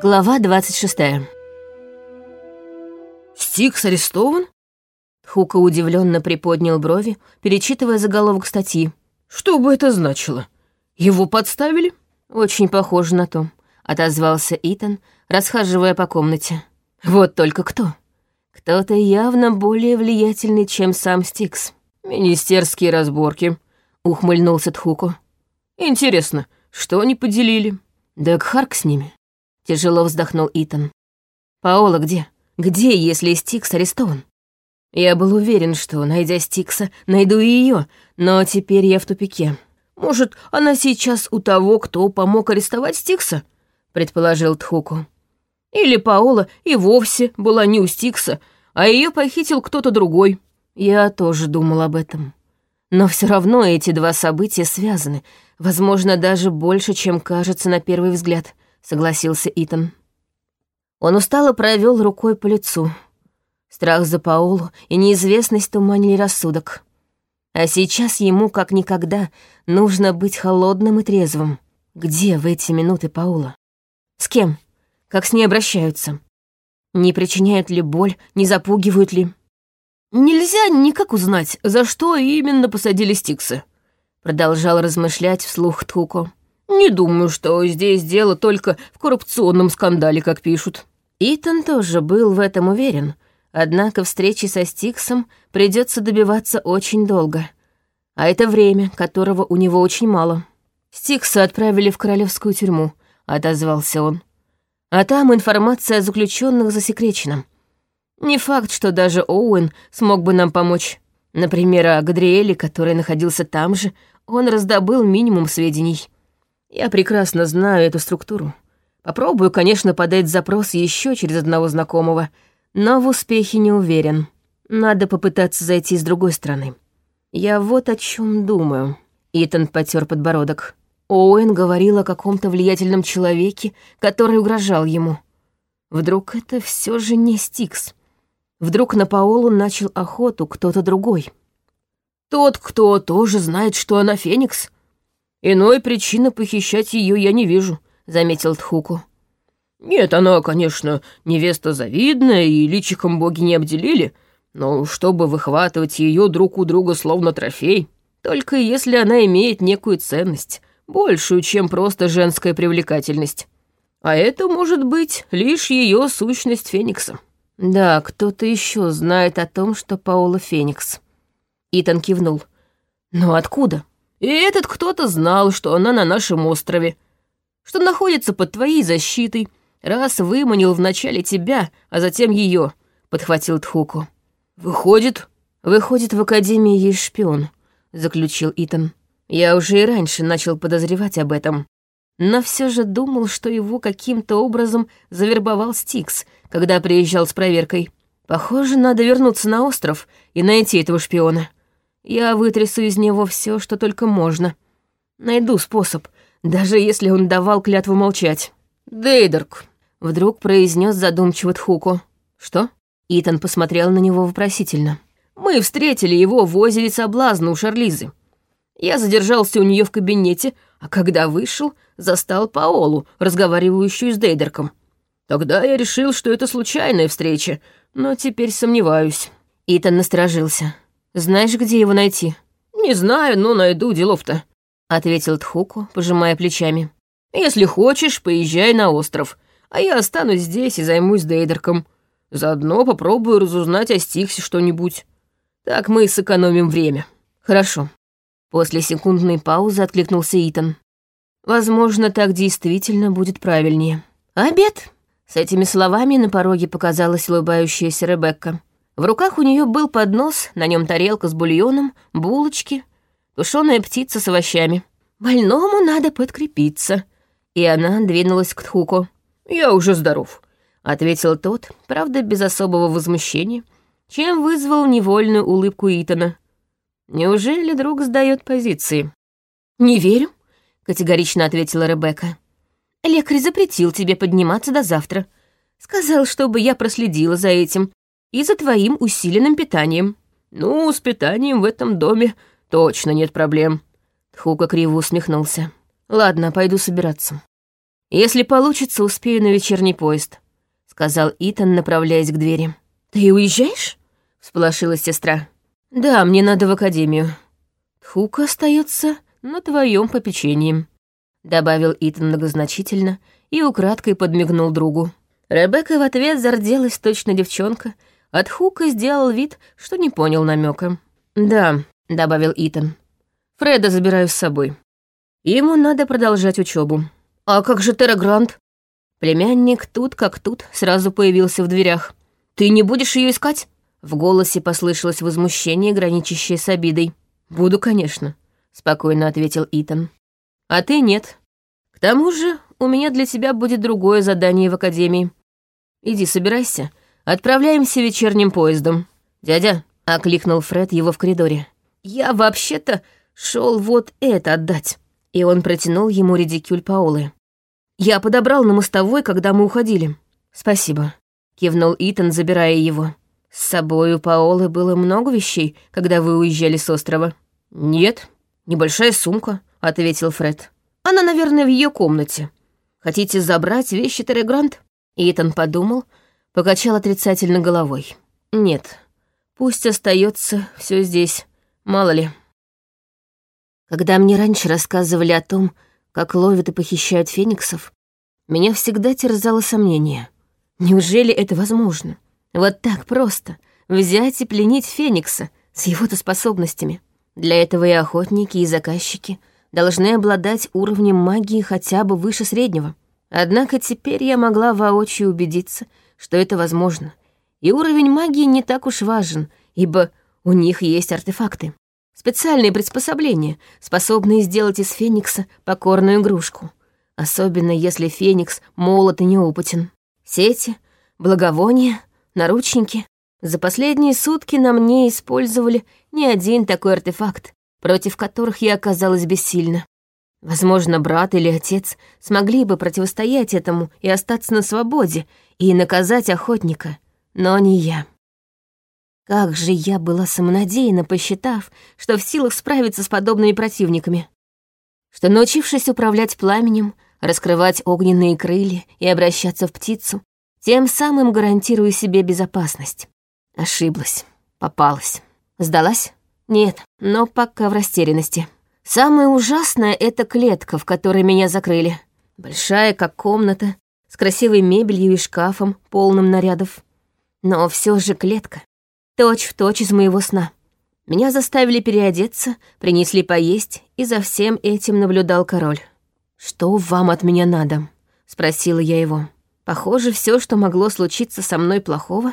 Глава 26. «Стикс арестован?» Хука удивленно приподнял брови, перечитывая заголовок статьи. «Что бы это значило? Его подставили?» «Очень похоже на то», — отозвался Итан, расхаживая по комнате. «Вот только кто? Кто-то явно более влиятельный, чем сам Стикс». «Министерские разборки», — ухмыльнулся Тхуку. «Интересно, что они поделили?» «Да Харк с ними». Тяжело вздохнул Итан. «Паола где? Где, если Стикс арестован?» Я был уверен, что, найдя Стикса, найду и ее, но теперь я в тупике. «Может, она сейчас у того, кто помог арестовать Стикса?» — предположил Тхуку. «Или Паола и вовсе была не у Стикса, а ее похитил кто-то другой». Я тоже думал об этом. Но все равно эти два события связаны, возможно, даже больше, чем кажется на первый взгляд согласился Итан. Он устало провел рукой по лицу. Страх за Паолу и неизвестность туманили рассудок. А сейчас ему, как никогда, нужно быть холодным и трезвым. Где в эти минуты Паула? С кем? Как с ней обращаются? Не причиняют ли боль, не запугивают ли? «Нельзя никак узнать, за что именно посадили Стикса», — продолжал размышлять вслух Тхуко. Не думаю, что здесь дело только в коррупционном скандале, как пишут. Итан тоже был в этом уверен, однако встречи со Стиксом придется добиваться очень долго. А это время, которого у него очень мало. Стикса отправили в королевскую тюрьму, отозвался он. А там информация о заключенных засекречена. Не факт, что даже Оуэн смог бы нам помочь. Например, о Гадриэле, который находился там же, он раздобыл минимум сведений. Я прекрасно знаю эту структуру. Попробую, конечно, подать запрос еще через одного знакомого, но в успехе не уверен. Надо попытаться зайти с другой стороны. Я вот о чем думаю. Итан потер подбородок. Оуэн говорил о каком-то влиятельном человеке, который угрожал ему. Вдруг это все же не Стикс? Вдруг на Паолу начал охоту кто-то другой? Тот, кто тоже знает, что она Феникс, Иной причины похищать ее я не вижу», — заметил Тхуку. «Нет, она, конечно, невеста завидная, и личиком боги не обделили, но чтобы выхватывать ее друг у друга словно трофей, только если она имеет некую ценность, большую, чем просто женская привлекательность. А это может быть лишь ее сущность Феникса». «Да, кто-то еще знает о том, что Паула Феникс». Итан кивнул. «Но откуда?» И этот кто-то знал, что она на нашем острове, что находится под твоей защитой, раз выманил вначале тебя, а затем ее, подхватил Тхуку. Выходит... Выходит, в Академии есть шпион, заключил Итан. Я уже и раньше начал подозревать об этом. Но все же думал, что его каким-то образом завербовал Стикс, когда приезжал с проверкой. Похоже, надо вернуться на остров и найти этого шпиона. Я вытрясу из него все, что только можно. Найду способ, даже если он давал клятву молчать. «Дейдерк», — вдруг произнес задумчиво Тхуку. «Что?» Итан посмотрел на него вопросительно. «Мы встретили его в озере Соблазна у Шарлизы. Я задержался у нее в кабинете, а когда вышел, застал Паолу, разговаривающую с Дейдерком. Тогда я решил, что это случайная встреча, но теперь сомневаюсь». Итан насторожился. Знаешь, где его найти?» «Не знаю, но найду делов-то», — ответил Тхуку, пожимая плечами. «Если хочешь, поезжай на остров, а я останусь здесь и займусь Дейдерком. Заодно попробую разузнать о Стиксе что-нибудь. Так мы сэкономим время». «Хорошо». После секундной паузы откликнулся Итан. «Возможно, так действительно будет правильнее». «Обед!» С этими словами на пороге показалась улыбающаяся Ребекка. В руках у нее был поднос, на нем тарелка с бульоном, булочки, тушеная птица с овощами. «Больному надо подкрепиться». И она двинулась к Тхуку. «Я уже здоров», — ответил тот, правда, без особого возмущения, чем вызвал невольную улыбку Итана. «Неужели друг сдает позиции?» «Не верю», — категорично ответила Ребекка. «Лекарь запретил тебе подниматься до завтра. Сказал, чтобы я проследила за этим, и за твоим усиленным питанием». «Ну, с питанием в этом доме точно нет проблем». Хука криво усмехнулся. «Ладно, пойду собираться». «Если получится, успею на вечерний поезд», — сказал Итан, направляясь к двери. «Ты уезжаешь?» — всполошилась сестра. «Да, мне надо в академию. Тхука остается на твоем попечении», — добавил Итан многозначительно и украдкой подмигнул другу. Ребекка в ответ зарделась точно девчонка, а Тхука сделал вид, что не понял намека. «Да», — добавил Итан. «Фреда забираю с собой. Ему надо продолжать учебу. «А как же Терра Грант?» Племянник тут как тут сразу появился в дверях. «Ты не будешь ее искать?» В голосе послышалось возмущение, граничащее с обидой. «Буду, конечно», — спокойно ответил Итан. «А ты нет. К тому же у меня для тебя будет другое задание в академии. Иди, собирайся. Отправляемся вечерним поездом. Дядя», — окликнул Фред его в коридоре. «Я вообще-то шел вот это отдать». И он протянул ему редикюль Паолы. «Я подобрал на мостовой, когда мы уходили». «Спасибо», — кивнул Итан, забирая его. «С собой у Паолы было много вещей, когда вы уезжали с острова?» «Нет, небольшая сумка», — ответил Фред. «Она, наверное, в ее комнате. Хотите забрать вещи Терегрант?» Итан подумал, покачал отрицательно головой. «Нет, пусть остается все здесь, мало ли». Когда мне раньше рассказывали о том, как ловят и похищают фениксов, меня всегда терзало сомнение. Неужели это возможно? Вот так просто взять и пленить феникса с его-то способностями. Для этого и охотники, и заказчики должны обладать уровнем магии хотя бы выше среднего. Однако теперь я могла воочию убедиться, что это возможно. И уровень магии не так уж важен, ибо у них есть артефакты. Специальные приспособления, способные сделать из феникса покорную игрушку. Особенно если феникс молод и неопытен. Сети, благовония, наручники. За последние сутки на мне использовали не один такой артефакт, против которых я оказалась бессильна. Возможно, брат или отец смогли бы противостоять этому и остаться на свободе, и наказать охотника, но не я. Как же я была самонадеяна, посчитав, что в силах справиться с подобными противниками. Что, научившись управлять пламенем, раскрывать огненные крылья и обращаться в птицу, тем самым гарантирую себе безопасность. Ошиблась, попалась. Сдалась? Нет, но пока в растерянности. Самое ужасное — это клетка, в которой меня закрыли. Большая, как комната, с красивой мебелью и шкафом, полным нарядов. Но все же клетка. Точь в точь из моего сна. Меня заставили переодеться, принесли поесть, и за всем этим наблюдал король. «Что вам от меня надо?» — спросила я его. Похоже, все, что могло случиться со мной плохого,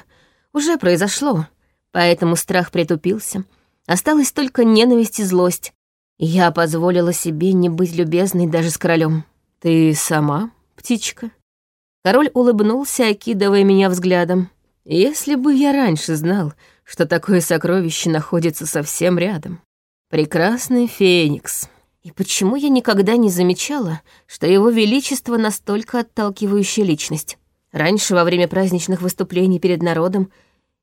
уже произошло, поэтому страх притупился. Осталась только ненависть и злость. Я позволила себе не быть любезной даже с королем. «Ты сама, птичка?» Король улыбнулся, окидывая меня взглядом. «Если бы я раньше знал, что такое сокровище находится совсем рядом. Прекрасный Феникс. И почему я никогда не замечала, что его величество настолько отталкивающая личность? Раньше, во время праздничных выступлений перед народом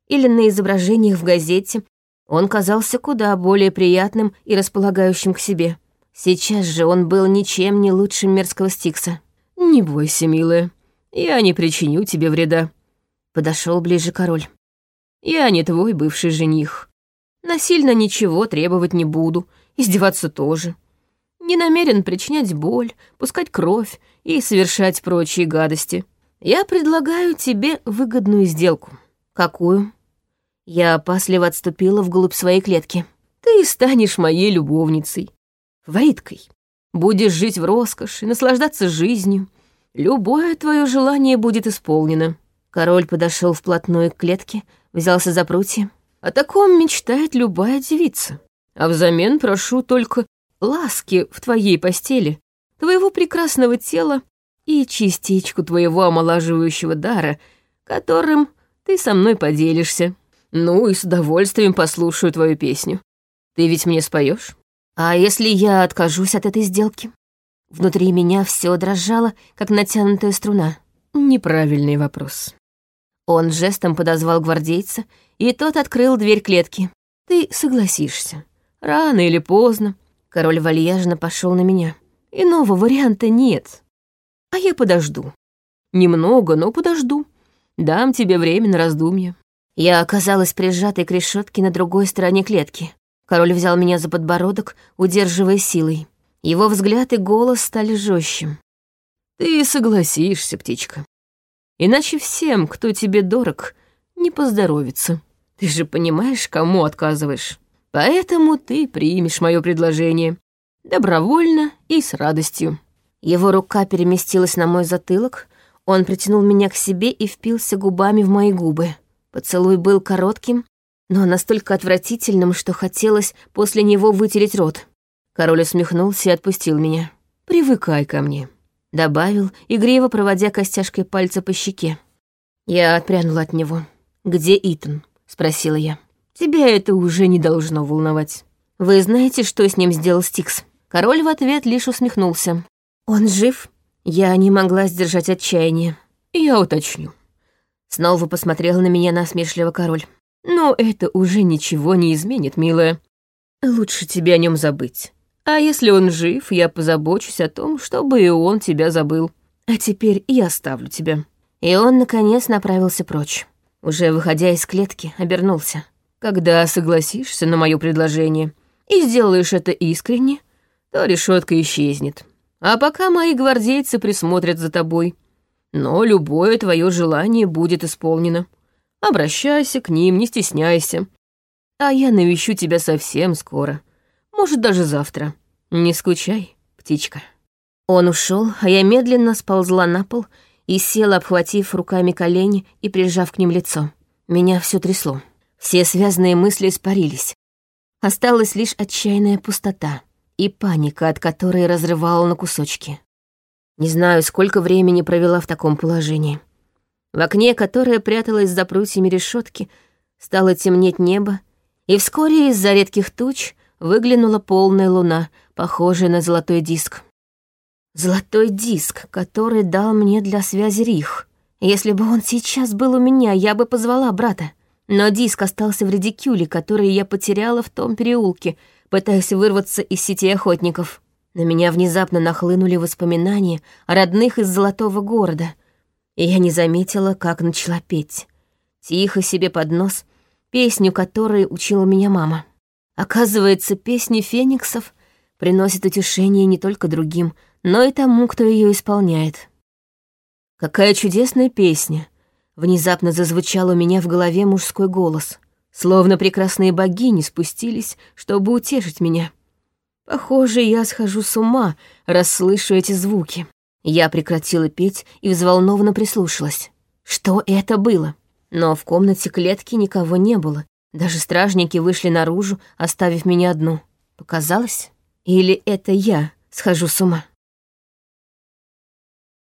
или на изображениях в газете, он казался куда более приятным и располагающим к себе. Сейчас же он был ничем не лучшим мерзкого Стикса. «Не бойся, милая, я не причиню тебе вреда», — подошел ближе король. Я не твой бывший жених. Насильно ничего требовать не буду, издеваться тоже. Не намерен причинять боль, пускать кровь и совершать прочие гадости. Я предлагаю тебе выгодную сделку. Какую? Я опасливо отступила вглубь своей клетки. Ты станешь моей любовницей, фавориткой. Будешь жить в роскоши, наслаждаться жизнью. Любое твое желание будет исполнено. Король подошел вплотную к клетке, взялся за прутья. О таком мечтает любая девица. А взамен прошу только ласки в твоей постели, твоего прекрасного тела и частичку твоего омолаживающего дара, которым ты со мной поделишься. Ну и с удовольствием послушаю твою песню. Ты ведь мне споешь? А если я откажусь от этой сделки? Внутри меня все дрожало, как натянутая струна. Неправильный вопрос. Он жестом подозвал гвардейца, и тот открыл дверь клетки. «Ты согласишься. Рано или поздно». Король вальяжно пошел на меня. «Иного варианта нет. А я подожду. Немного, но подожду. Дам тебе время на раздумье. Я оказалась прижатой к решетке на другой стороне клетки. Король взял меня за подбородок, удерживая силой. Его взгляд и голос стали жестче. «Ты согласишься, птичка. Иначе всем, кто тебе дорог, не поздоровится. Ты же понимаешь, кому отказываешь. Поэтому ты примешь мое предложение. Добровольно и с радостью». Его рука переместилась на мой затылок, он притянул меня к себе и впился губами в мои губы. Поцелуй был коротким, но настолько отвратительным, что хотелось после него вытереть рот. Король усмехнулся и отпустил меня. «Привыкай ко мне», — добавил, игриво проводя костяшкой пальца по щеке. Я отпрянула от него. «Где Итан?» — спросила я. «Тебя это уже не должно волновать. Вы знаете, что с ним сделал Стикс?» Король в ответ лишь усмехнулся. «Он жив?» Я не могла сдержать отчаяние. Я уточню. Снова посмотрел на меня насмешливо король. Но это уже ничего не изменит, милая. Лучше тебе о нем забыть. А если он жив, я позабочусь о том, чтобы и он тебя забыл. А теперь я оставлю тебя». И он, наконец, направился прочь. Уже выходя из клетки, обернулся. «Когда согласишься на мое предложение и сделаешь это искренне, то решетка исчезнет. А пока мои гвардейцы присмотрят за тобой. Но любое твое желание будет исполнено. Обращайся к ним, не стесняйся. А я навещу тебя совсем скоро. Может, даже завтра. Не скучай, птичка». Он ушел, а я медленно сползла на пол и села, обхватив руками колени и прижав к ним лицо. Меня все трясло. Все связанные мысли испарились. Осталась лишь отчаянная пустота и паника, от которой разрывала на кусочки. Не знаю, сколько времени провела в таком положении. В окне, которое пряталось за прутьями решетки, стало темнеть небо, и вскоре из-за редких туч выглянула полная луна, похожая на золотой диск. Золотой диск, который дал мне для связи Рих. Если бы он сейчас был у меня, я бы позвала брата. Но диск остался в редикюле, который я потеряла в том переулке, пытаясь вырваться из сети охотников. На меня внезапно нахлынули воспоминания о родных из Золотого города, и я не заметила, как начала петь. Тихо себе под нос, песню, которой учила меня мама. Оказывается, песни фениксов приносят утешение не только другим, но и тому, кто ее исполняет. Какая чудесная песня! Внезапно зазвучал у меня в голове мужской голос. Словно прекрасные богини спустились, чтобы утешить меня. Похоже, я схожу с ума, расслышу эти звуки. Я прекратила петь и взволнованно прислушалась. Что это было? Но в комнате клетки никого не было. Даже стражники вышли наружу, оставив меня одну. Показалось? Или это я схожу с ума?